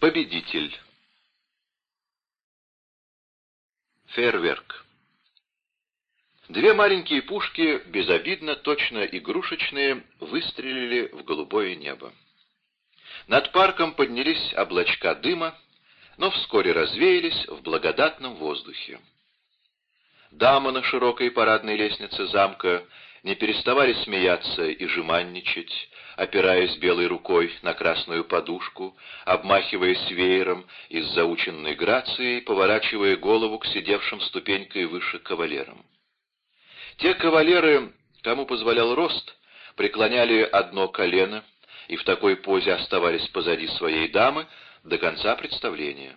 Победитель. Фейерверк. Две маленькие пушки, безобидно, точно игрушечные, выстрелили в голубое небо. Над парком поднялись облачка дыма, но вскоре развеялись в благодатном воздухе. Дамы на широкой парадной лестнице замка не переставали смеяться и жеманничать, опираясь белой рукой на красную подушку, обмахиваясь веером и с заученной грацией, поворачивая голову к сидевшим ступенькой выше кавалерам. Те кавалеры, кому позволял рост, преклоняли одно колено и в такой позе оставались позади своей дамы до конца представления.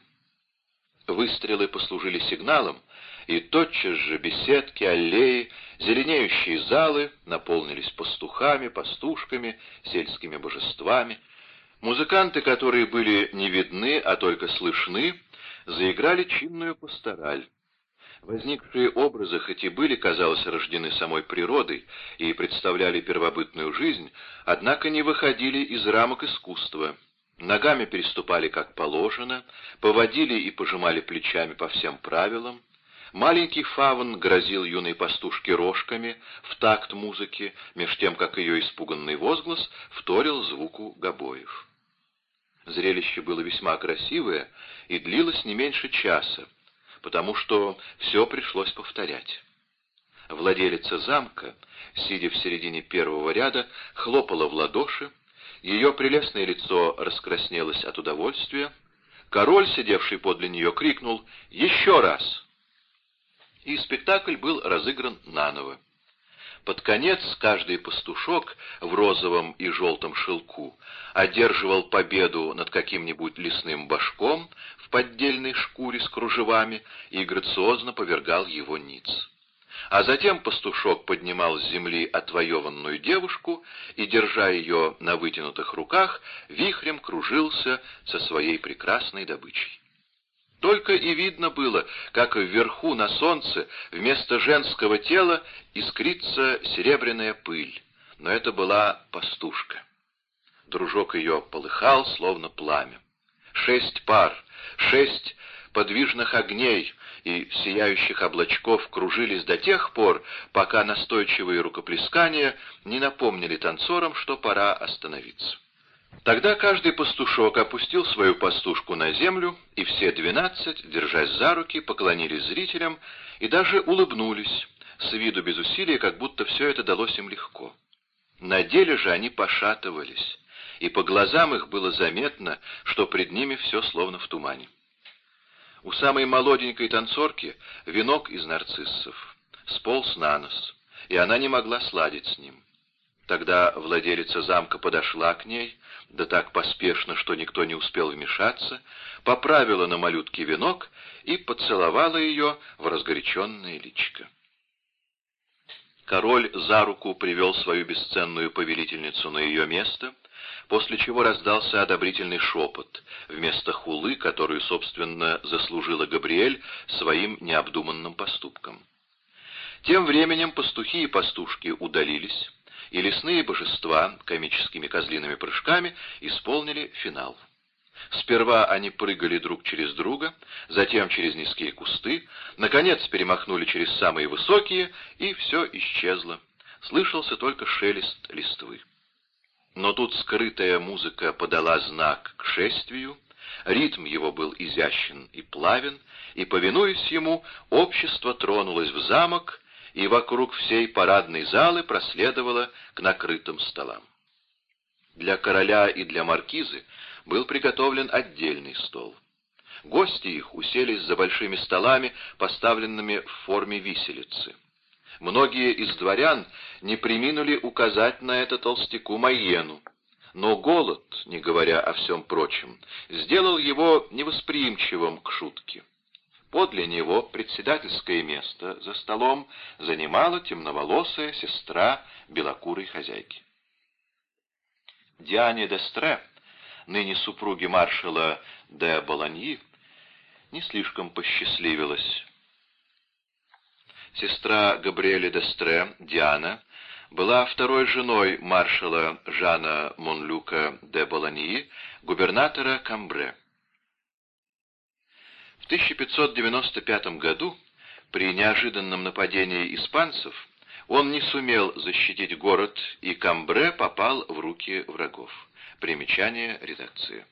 Выстрелы послужили сигналом, и тотчас же беседки, аллеи, зеленеющие залы наполнились пастухами, пастушками, сельскими божествами. Музыканты, которые были не видны, а только слышны, заиграли чинную пастораль. Возникшие образы, хоть и были, казалось, рождены самой природой и представляли первобытную жизнь, однако не выходили из рамок искусства. Ногами переступали как положено, поводили и пожимали плечами по всем правилам. Маленький фавн грозил юной пастушке рожками в такт музыки, меж тем, как ее испуганный возглас вторил звуку гобоев. Зрелище было весьма красивое и длилось не меньше часа, потому что все пришлось повторять. Владелица замка, сидя в середине первого ряда, хлопала в ладоши, ее прелестное лицо раскраснелось от удовольствия, король, сидевший подле нее, крикнул «Еще раз!» И спектакль был разыгран наново. Под конец каждый пастушок в розовом и желтом шелку одерживал победу над каким-нибудь лесным башком в поддельной шкуре с кружевами и грациозно повергал его ниц. А затем пастушок поднимал с земли отвоеванную девушку и, держа ее на вытянутых руках, вихрем кружился со своей прекрасной добычей. Только и видно было, как вверху на солнце вместо женского тела искрится серебряная пыль, но это была пастушка. Дружок ее полыхал, словно пламя. Шесть пар, шесть подвижных огней и сияющих облачков кружились до тех пор, пока настойчивые рукоплескания не напомнили танцорам, что пора остановиться. Тогда каждый пастушок опустил свою пастушку на землю, и все двенадцать, держась за руки, поклонились зрителям и даже улыбнулись, с виду без усилия, как будто все это далось им легко. На деле же они пошатывались, и по глазам их было заметно, что пред ними все словно в тумане. У самой молоденькой танцорки венок из нарциссов сполз на нос, и она не могла сладить с ним. Тогда владелица замка подошла к ней, да так поспешно, что никто не успел вмешаться, поправила на малютке венок и поцеловала ее в разгоряченное личико. Король за руку привел свою бесценную повелительницу на ее место, после чего раздался одобрительный шепот, вместо хулы, которую, собственно, заслужила Габриэль своим необдуманным поступком. Тем временем пастухи и пастушки удалились, и лесные божества комическими козлиными прыжками исполнили финал. Сперва они прыгали друг через друга, затем через низкие кусты, наконец перемахнули через самые высокие, и все исчезло. Слышался только шелест листвы. Но тут скрытая музыка подала знак к шествию, ритм его был изящен и плавен, и, повинуясь ему, общество тронулось в замок, и вокруг всей парадной залы проследовало к накрытым столам. Для короля и для маркизы был приготовлен отдельный стол. Гости их уселись за большими столами, поставленными в форме виселицы. Многие из дворян не приминули указать на это толстяку Майену, но голод, не говоря о всем прочем, сделал его невосприимчивым к шутке. Подле него председательское место за столом занимала темноволосая сестра белокурой хозяйки. Диане Дестре, ныне супруги маршала де Болоньи, не слишком посчастливилась. Сестра Габриэля Дестре, Диана, была второй женой маршала Жана Монлюка де Болоньи, губернатора Камбре. В 1595 году, при неожиданном нападении испанцев, он не сумел защитить город, и Камбре попал в руки врагов. Примечание редакции.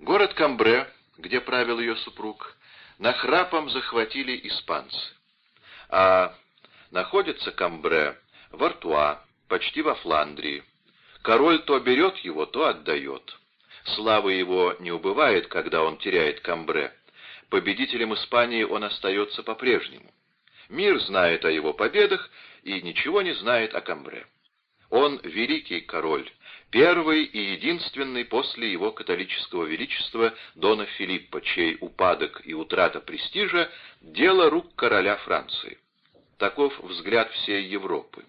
Город Камбре, где правил ее супруг, нахрапом захватили испанцы. А находится Камбре в Артуа, почти во Фландрии. Король то берет его, то отдает. Слава его не убывает, когда он теряет Камбре. Победителем Испании он остается по-прежнему. Мир знает о его победах и ничего не знает о Камбре. Он великий король, первый и единственный после его католического величества Дона Филиппа, чей упадок и утрата престижа – дело рук короля Франции. Таков взгляд всей Европы,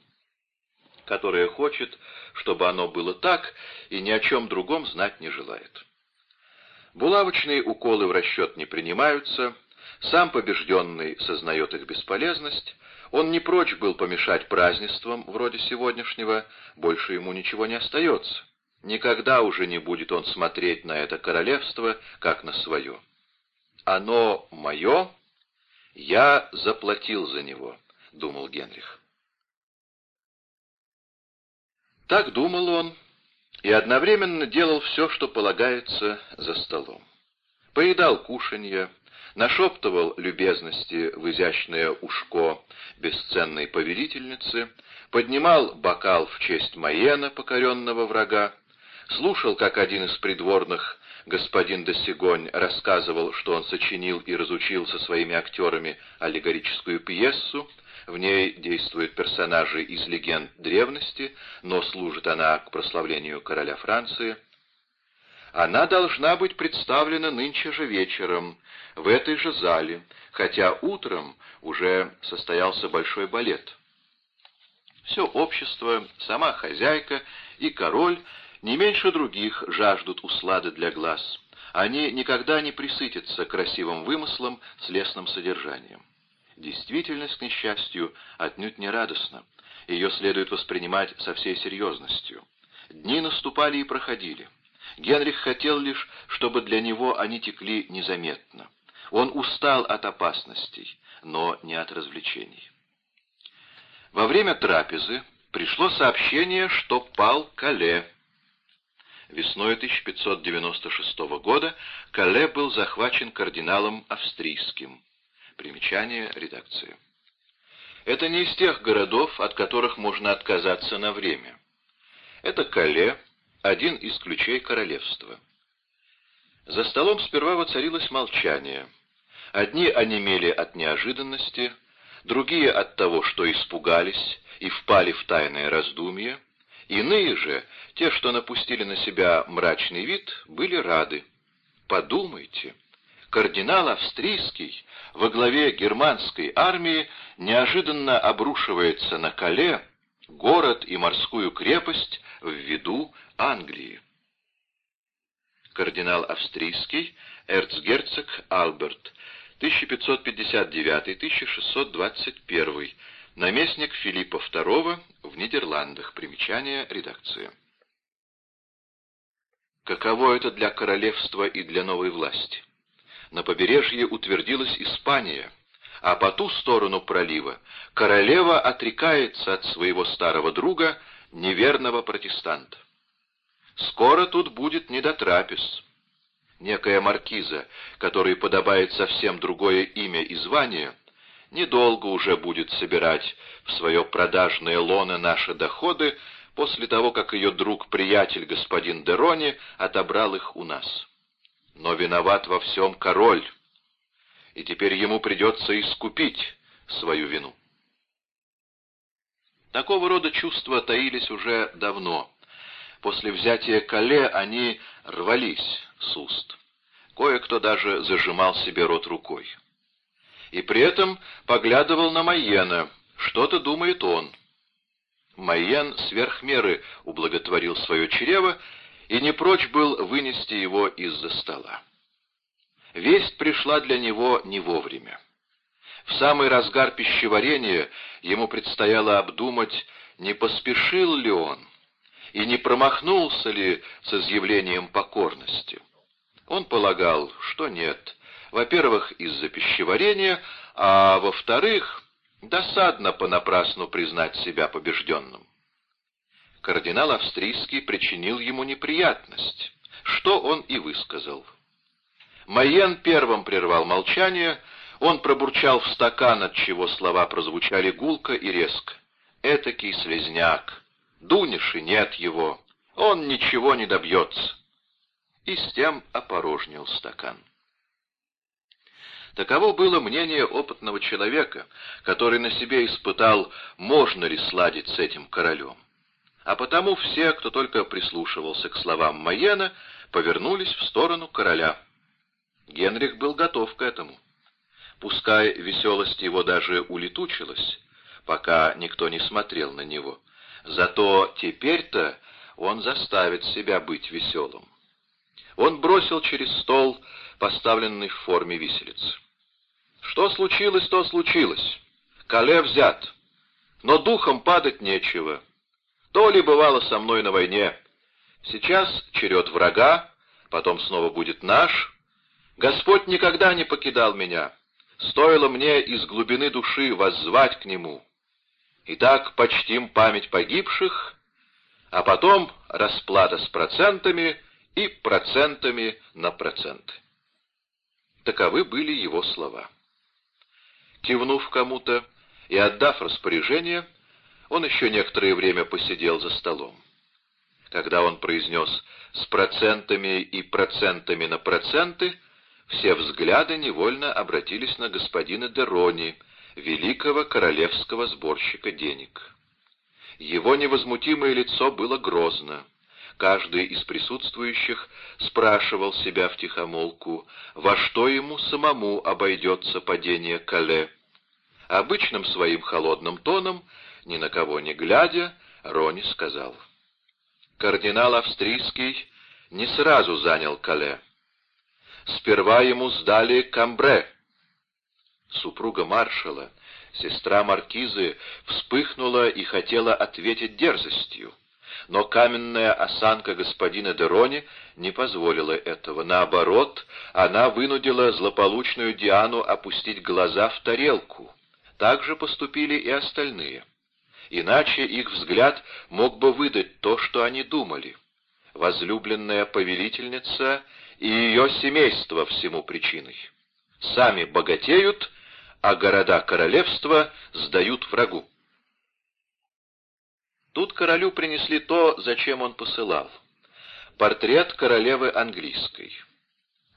которая хочет, чтобы оно было так и ни о чем другом знать не желает. Булавочные уколы в расчет не принимаются, сам побежденный сознает их бесполезность, он не прочь был помешать празднествам вроде сегодняшнего, больше ему ничего не остается. Никогда уже не будет он смотреть на это королевство, как на свое. Оно мое, я заплатил за него, — думал Генрих. Так думал он и одновременно делал все, что полагается за столом. Поедал кушанье, нашептывал любезности в изящное ушко бесценной повелительницы, поднимал бокал в честь Маена, покоренного врага, слушал, как один из придворных, господин Досигонь, рассказывал, что он сочинил и разучил со своими актерами аллегорическую пьесу, в ней действуют персонажи из легенд древности, но служит она к прославлению короля Франции, она должна быть представлена нынче же вечером, в этой же зале, хотя утром уже состоялся большой балет. Все общество, сама хозяйка и король не меньше других жаждут услады для глаз. Они никогда не присытятся красивым вымыслом с лесным содержанием. Действительность, к несчастью, отнюдь не радостна. Ее следует воспринимать со всей серьезностью. Дни наступали и проходили. Генрих хотел лишь, чтобы для него они текли незаметно. Он устал от опасностей, но не от развлечений. Во время трапезы пришло сообщение, что пал Кале. Весной 1596 года Кале был захвачен кардиналом австрийским. Примечание редакции. Это не из тех городов, от которых можно отказаться на время. Это Кале, один из ключей королевства. За столом сперва воцарилось молчание. Одни онемели от неожиданности, другие от того, что испугались и впали в тайное раздумье, иные же, те, что напустили на себя мрачный вид, были рады. Подумайте, кардинал австрийский во главе германской армии неожиданно обрушивается на Кале, город и морскую крепость в виду Англии. Кардинал австрийский, эрцгерцог Альберт, 1559-1621, наместник Филиппа II в Нидерландах. Примечание редакции. Каково это для королевства и для новой власти? На побережье утвердилась Испания, а по ту сторону пролива королева отрекается от своего старого друга, неверного протестанта. Скоро тут будет не. Некая маркиза, которой подобает совсем другое имя и звание, недолго уже будет собирать в свое продажное лоно наши доходы после того, как ее друг-приятель господин Дерони отобрал их у нас. Но виноват во всем король, и теперь ему придется искупить свою вину. Такого рода чувства таились уже давно. После взятия Кале они рвались с уст. Кое-кто даже зажимал себе рот рукой. И при этом поглядывал на Майена. Что-то думает он. Майен сверх меры ублаготворил свое чрево и не прочь был вынести его из-за стола. Весть пришла для него не вовремя. В самый разгар пищеварения ему предстояло обдумать, не поспешил ли он и не промахнулся ли с изъявлением покорности. Он полагал, что нет, Во-первых, из-за пищеварения, а во-вторых, досадно понапрасну признать себя побежденным. Кардинал австрийский причинил ему неприятность, что он и высказал. Майен первым прервал молчание, он пробурчал в стакан, от чего слова прозвучали гулко и резко. «Этакий слезняк! Дуниши нет его! Он ничего не добьется!» И с тем опорожнил стакан. Таково было мнение опытного человека, который на себе испытал, можно ли сладить с этим королем. А потому все, кто только прислушивался к словам Майена, повернулись в сторону короля. Генрих был готов к этому. Пускай веселость его даже улетучилась, пока никто не смотрел на него. Зато теперь-то он заставит себя быть веселым. Он бросил через стол, поставленный в форме виселицы. Что случилось, то случилось. Кале взят. Но духом падать нечего. То ли бывало со мной на войне. Сейчас черед врага, потом снова будет наш. Господь никогда не покидал меня. Стоило мне из глубины души воззвать к Нему. Итак, почтим память погибших, а потом расплата с процентами и процентами на проценты. Таковы были его слова. Кивнув кому-то и отдав распоряжение, он еще некоторое время посидел за столом. Когда он произнес «с процентами и процентами на проценты», все взгляды невольно обратились на господина Дерони, великого королевского сборщика денег. Его невозмутимое лицо было грозно. Каждый из присутствующих спрашивал себя втихомолку, во что ему самому обойдется падение Кале. Обычным своим холодным тоном, ни на кого не глядя, Рони сказал. Кардинал австрийский не сразу занял Кале. Сперва ему сдали Камбре. Супруга маршала, сестра маркизы, вспыхнула и хотела ответить дерзостью. Но каменная осанка господина Дерони не позволила этого. Наоборот, она вынудила злополучную Диану опустить глаза в тарелку. Так же поступили и остальные. Иначе их взгляд мог бы выдать то, что они думали. Возлюбленная повелительница и ее семейство всему причиной. Сами богатеют, а города королевства сдают врагу. Тут королю принесли то, зачем он посылал. Портрет королевы английской.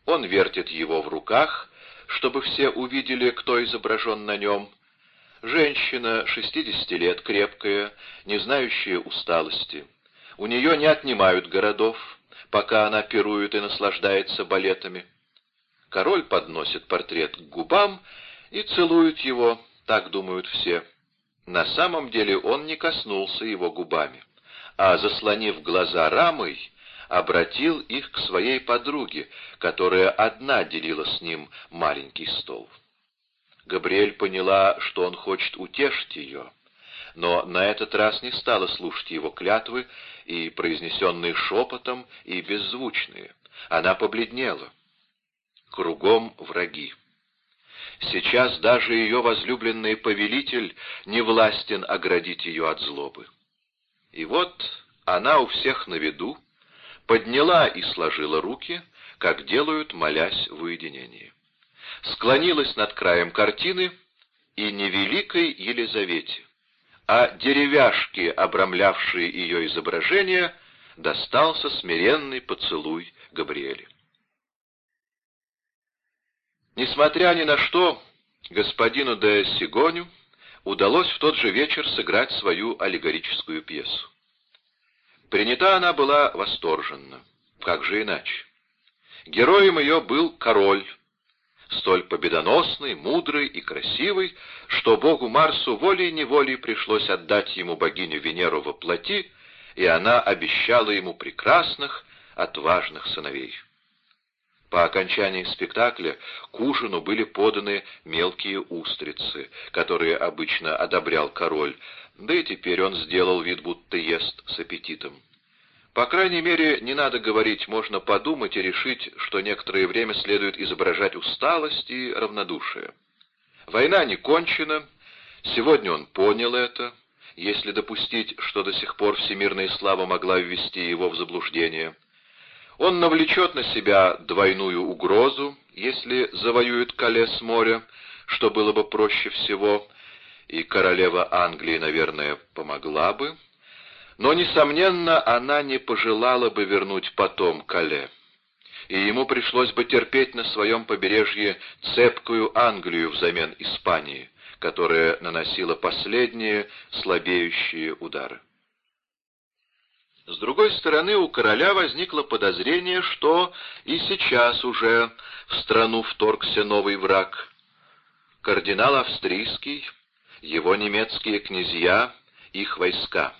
Он вертит его в руках, чтобы все увидели, кто изображен на нем. Женщина, 60 лет, крепкая, не знающая усталости. У нее не отнимают городов, пока она пирует и наслаждается балетами. Король подносит портрет к губам и целует его, так думают все. На самом деле он не коснулся его губами, а, заслонив глаза рамой, обратил их к своей подруге, которая одна делила с ним маленький стол. Габриэль поняла, что он хочет утешить ее, но на этот раз не стала слушать его клятвы, и произнесенные шепотом, и беззвучные. Она побледнела. Кругом враги. Сейчас даже ее возлюбленный повелитель не властен оградить ее от злобы. И вот она у всех на виду, подняла и сложила руки, как делают, молясь в уединении. Склонилась над краем картины и не великой Елизавете, а деревяшке, обрамлявшей ее изображение, достался смиренный поцелуй Габриэле. Несмотря ни на что, господину де Сигоню удалось в тот же вечер сыграть свою аллегорическую пьесу. Принята она была восторженно, как же иначе. Героем ее был король, столь победоносный, мудрый и красивый, что богу Марсу волей-неволей пришлось отдать ему богиню Венеру во плоти, и она обещала ему прекрасных, отважных сыновей. По окончании спектакля к ужину были поданы мелкие устрицы, которые обычно одобрял король, да и теперь он сделал вид, будто ест с аппетитом. По крайней мере, не надо говорить, можно подумать и решить, что некоторое время следует изображать усталость и равнодушие. Война не кончена, сегодня он понял это, если допустить, что до сих пор всемирная слава могла ввести его в заблуждение. Он навлечет на себя двойную угрозу, если завоюет Кале с моря, что было бы проще всего, и королева Англии, наверное, помогла бы, но, несомненно, она не пожелала бы вернуть потом Кале, и ему пришлось бы терпеть на своем побережье цепкую Англию взамен Испании, которая наносила последние слабеющие удары. С другой стороны, у короля возникло подозрение, что и сейчас уже в страну вторгся новый враг. Кардинал австрийский, его немецкие князья, их войска.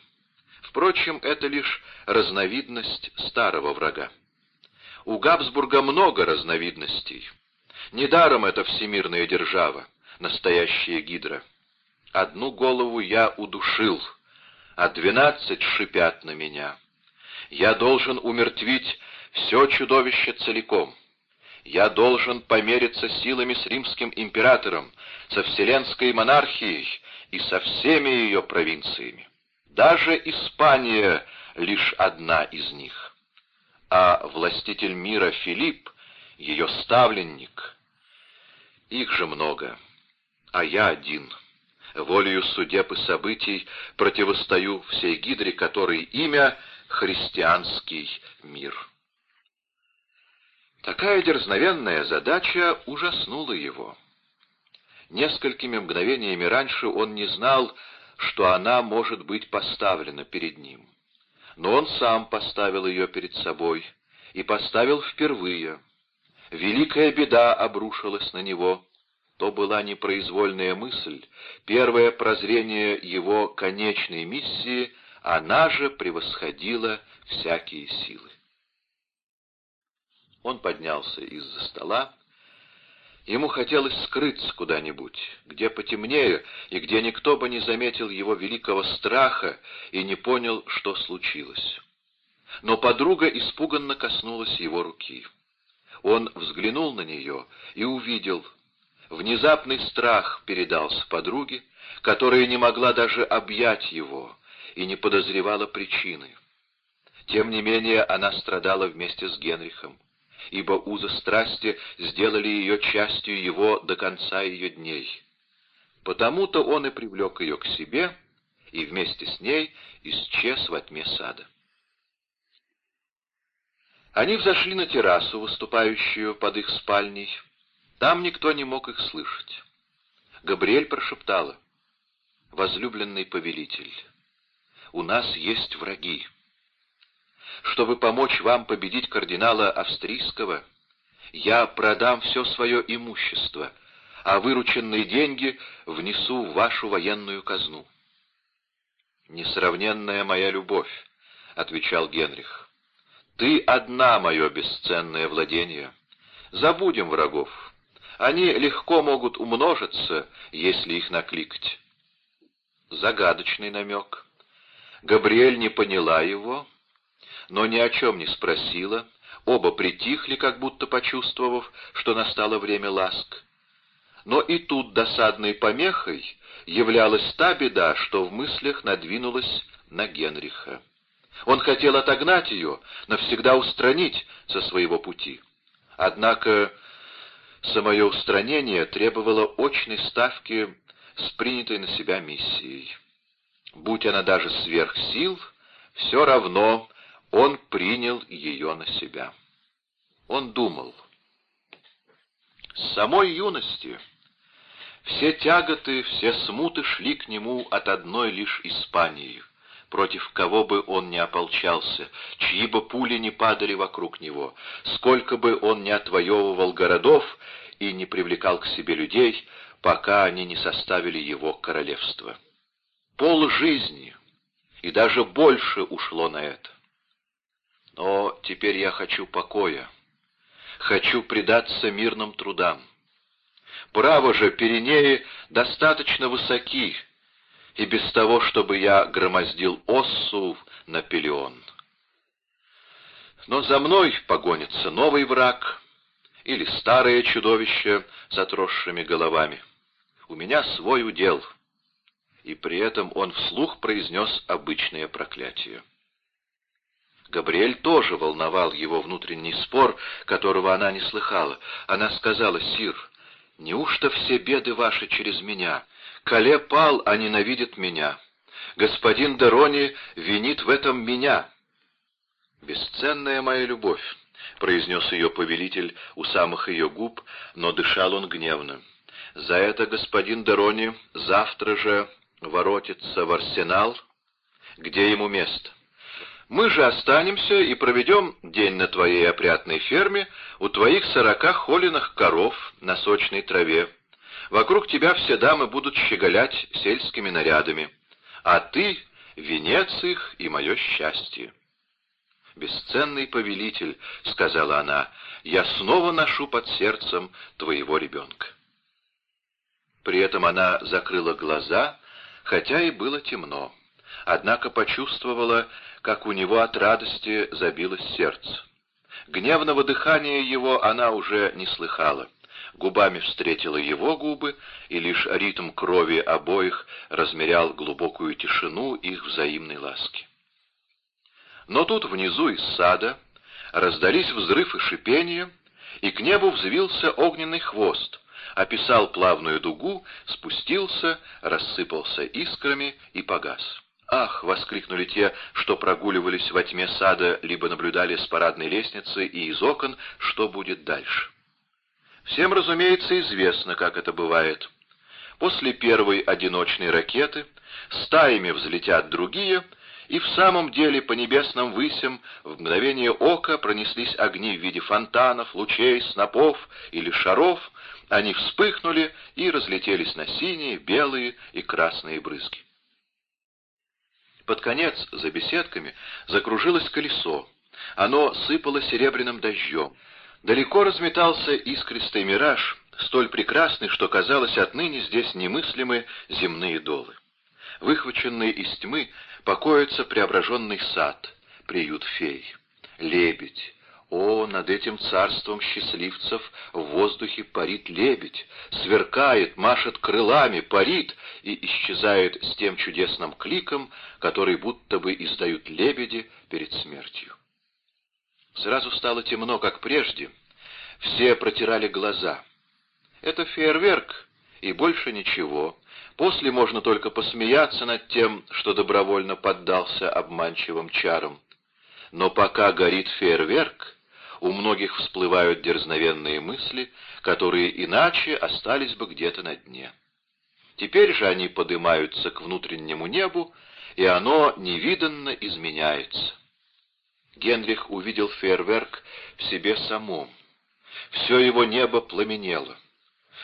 Впрочем, это лишь разновидность старого врага. У Габсбурга много разновидностей. Недаром это всемирная держава, настоящая гидра. Одну голову я удушил — а двенадцать шипят на меня. Я должен умертвить все чудовище целиком. Я должен помериться силами с римским императором, со вселенской монархией и со всеми ее провинциями. Даже Испания лишь одна из них. А властитель мира Филипп, ее ставленник, их же много, а я один — волею судеб и событий противостою всей гидре, которой имя — христианский мир. Такая дерзновенная задача ужаснула его. Несколькими мгновениями раньше он не знал, что она может быть поставлена перед ним. Но он сам поставил ее перед собой, и поставил впервые. Великая беда обрушилась на него — то была непроизвольная мысль, первое прозрение его конечной миссии, она же превосходила всякие силы. Он поднялся из-за стола. Ему хотелось скрыться куда-нибудь, где потемнее и где никто бы не заметил его великого страха и не понял, что случилось. Но подруга испуганно коснулась его руки. Он взглянул на нее и увидел — Внезапный страх передался подруге, которая не могла даже объять его и не подозревала причины. Тем не менее она страдала вместе с Генрихом, ибо узы страсти сделали ее частью его до конца ее дней. Потому-то он и привлек ее к себе, и вместе с ней исчез во тьме сада. Они взошли на террасу, выступающую под их спальней, там никто не мог их слышать. Габриэль прошептала. «Возлюбленный повелитель, у нас есть враги. Чтобы помочь вам победить кардинала австрийского, я продам все свое имущество, а вырученные деньги внесу в вашу военную казну». «Несравненная моя любовь», — отвечал Генрих. «Ты одна мое бесценное владение. Забудем врагов, они легко могут умножиться, если их накликать. Загадочный намек. Габриэль не поняла его, но ни о чем не спросила. Оба притихли, как будто почувствовав, что настало время ласк. Но и тут досадной помехой являлась та беда, что в мыслях надвинулась на Генриха. Он хотел отогнать ее, навсегда устранить со своего пути. Однако самое устранение требовало очной ставки с принятой на себя миссией. Будь она даже сверх сил, все равно он принял ее на себя. Он думал. С самой юности все тяготы, все смуты шли к нему от одной лишь Испании, против кого бы он ни ополчался, чьи бы пули не падали вокруг него, сколько бы он ни отвоевывал городов и не привлекал к себе людей, пока они не составили его королевство. Пол жизни и даже больше ушло на это. Но теперь я хочу покоя, хочу предаться мирным трудам. Право же, Пиренеи достаточно высоки, и без того, чтобы я громоздил оссу на пелион. Но за мной погонится новый враг или старое чудовище с отросшими головами. У меня свой удел. И при этом он вслух произнес обычное проклятие. Габриэль тоже волновал его внутренний спор, которого она не слыхала. Она сказала, «Сир, неужто все беды ваши через меня? Кале пал, а ненавидит меня. Господин Дерони винит в этом меня». «Бесценная моя любовь», — произнес ее повелитель у самых ее губ, но дышал он гневно. «За это господин Дерони завтра же воротится в арсенал, где ему место. Мы же останемся и проведем день на твоей опрятной ферме у твоих сорока холеных коров на сочной траве. Вокруг тебя все дамы будут щеголять сельскими нарядами, а ты — венец их и мое счастье. «Бесценный повелитель», — сказала она, — «я снова ношу под сердцем твоего ребенка». При этом она закрыла глаза, хотя и было темно однако почувствовала, как у него от радости забилось сердце. Гневного дыхания его она уже не слыхала. Губами встретила его губы, и лишь ритм крови обоих размерял глубокую тишину их взаимной ласки. Но тут внизу из сада раздались взрыв и шипение, и к небу взвился огненный хвост, описал плавную дугу, спустился, рассыпался искрами и погас. «Ах!» — воскликнули те, что прогуливались во тьме сада, либо наблюдали с парадной лестницы и из окон, что будет дальше. Всем, разумеется, известно, как это бывает. После первой одиночной ракеты стаями взлетят другие, и в самом деле по небесным высям в мгновение ока пронеслись огни в виде фонтанов, лучей, снопов или шаров, они вспыхнули и разлетелись на синие, белые и красные брызги. Под конец, за беседками, закружилось колесо. Оно сыпало серебряным дождем. Далеко разметался искристый мираж, столь прекрасный, что, казалось, отныне здесь немыслимы земные долы. Выхваченный из тьмы покоится преображенный сад, приют фей. Лебедь, о, над этим царством счастливцев в воздухе парит лебедь, сверкает, машет крылами, парит и исчезает с тем чудесным кликом, который будто бы издают лебеди перед смертью. Сразу стало темно, как прежде. Все протирали глаза. Это фейерверк, и больше ничего. После можно только посмеяться над тем, что добровольно поддался обманчивым чарам. Но пока горит фейерверк, у многих всплывают дерзновенные мысли, которые иначе остались бы где-то на дне. Теперь же они поднимаются к внутреннему небу, и оно невиданно изменяется. Генрих увидел фейерверк в себе самом. Все его небо пламенело.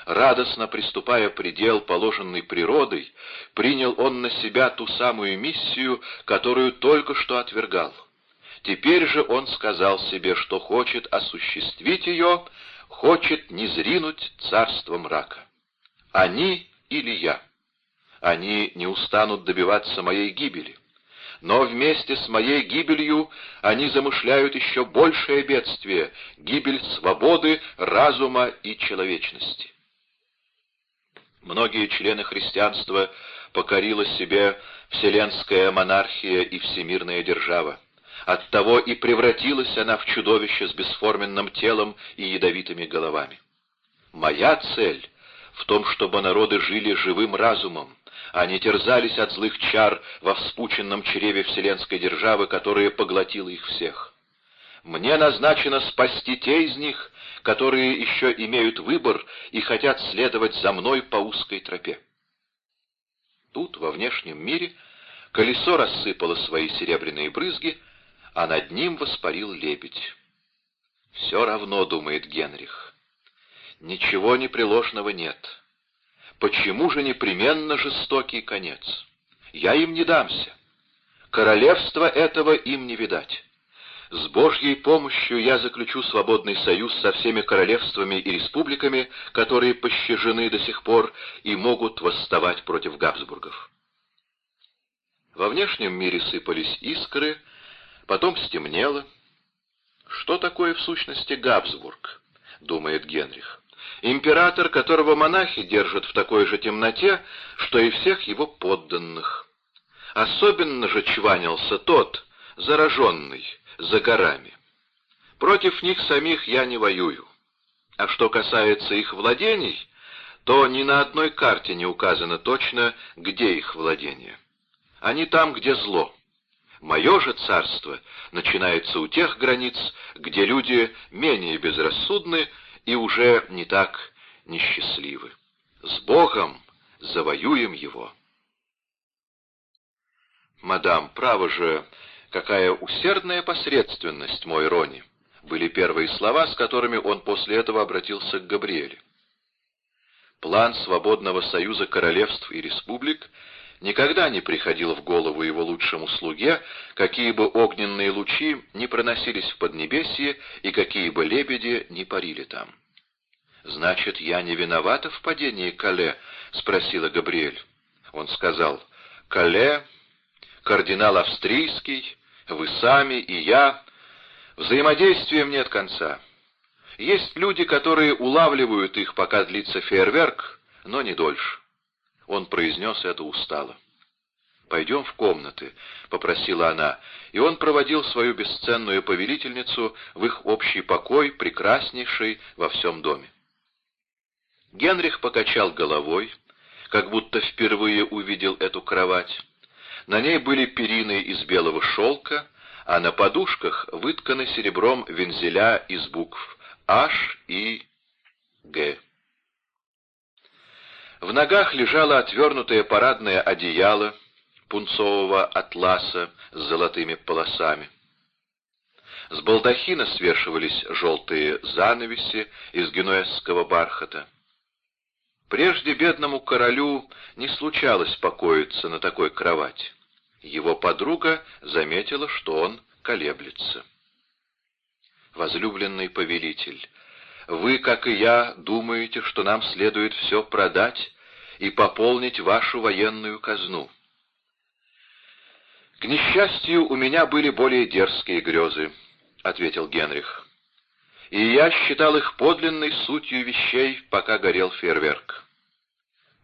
Радостно приступая предел, положенный природой, принял он на себя ту самую миссию, которую только что отвергал. Теперь же он сказал себе, что хочет осуществить ее, хочет не зринуть царство мрака. Они или я. Они не устанут добиваться моей гибели. Но вместе с моей гибелью они замышляют еще большее бедствие — гибель свободы, разума и человечности. Многие члены христианства покорила себе вселенская монархия и всемирная держава. Оттого и превратилась она в чудовище с бесформенным телом и ядовитыми головами. Моя цель в том, чтобы народы жили живым разумом, а не терзались от злых чар во вспученном чреве вселенской державы, которая поглотила их всех. Мне назначено спасти те из них, которые еще имеют выбор и хотят следовать за мной по узкой тропе. Тут, во внешнем мире, колесо рассыпало свои серебряные брызги, а над ним воспарил лебедь. «Все равно», — думает Генрих, — «ничего непреложного нет. Почему же непременно жестокий конец? Я им не дамся. Королевства этого им не видать. С Божьей помощью я заключу свободный союз со всеми королевствами и республиками, которые пощажены до сих пор и могут восставать против Габсбургов». Во внешнем мире сыпались искры, Потом стемнело. Что такое в сущности Габсбург? думает Генрих. Император, которого монахи держат в такой же темноте, что и всех его подданных. Особенно же чванился тот, зараженный, за горами. Против них самих я не воюю. А что касается их владений, то ни на одной карте не указано точно, где их владение. Они там, где зло. Мое же царство начинается у тех границ, где люди менее безрассудны и уже не так несчастливы. С Богом завоюем его. «Мадам, право же, какая усердная посредственность, мой Рони!» были первые слова, с которыми он после этого обратился к Габриэле. План свободного союза королевств и республик никогда не приходил в голову его лучшему слуге, какие бы огненные лучи не проносились в Поднебесье и какие бы лебеди не парили там. «Значит, я не виновата в падении Кале?» — спросила Габриэль. Он сказал, «Кале, кардинал австрийский, вы сами и я. Взаимодействием нет конца. Есть люди, которые улавливают их, пока длится фейерверк, но не дольше». Он произнес это устало. «Пойдем в комнаты», — попросила она, и он проводил свою бесценную повелительницу в их общий покой, прекраснейший во всем доме. Генрих покачал головой, как будто впервые увидел эту кровать. На ней были перины из белого шелка, а на подушках вытканы серебром вензеля из букв H и Г. В ногах лежало отвернутое парадное одеяло пунцового атласа с золотыми полосами. С балдахина свешивались желтые занавеси из генуэзского бархата. Прежде бедному королю не случалось покоиться на такой кровати. Его подруга заметила, что он колеблется. «Возлюбленный повелитель, вы, как и я, думаете, что нам следует все продать и пополнить вашу военную казну. «К несчастью, у меня были более дерзкие грезы», — ответил Генрих. «И я считал их подлинной сутью вещей, пока горел фейерверк.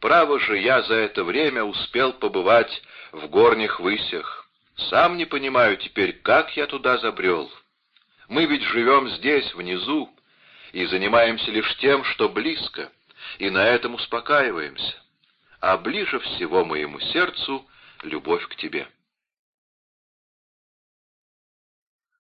Право же, я за это время успел побывать в горних высях. Сам не понимаю теперь, как я туда забрел. Мы ведь живем здесь, внизу, и занимаемся лишь тем, что близко, и на этом успокаиваемся. А ближе всего моему сердцу любовь к тебе».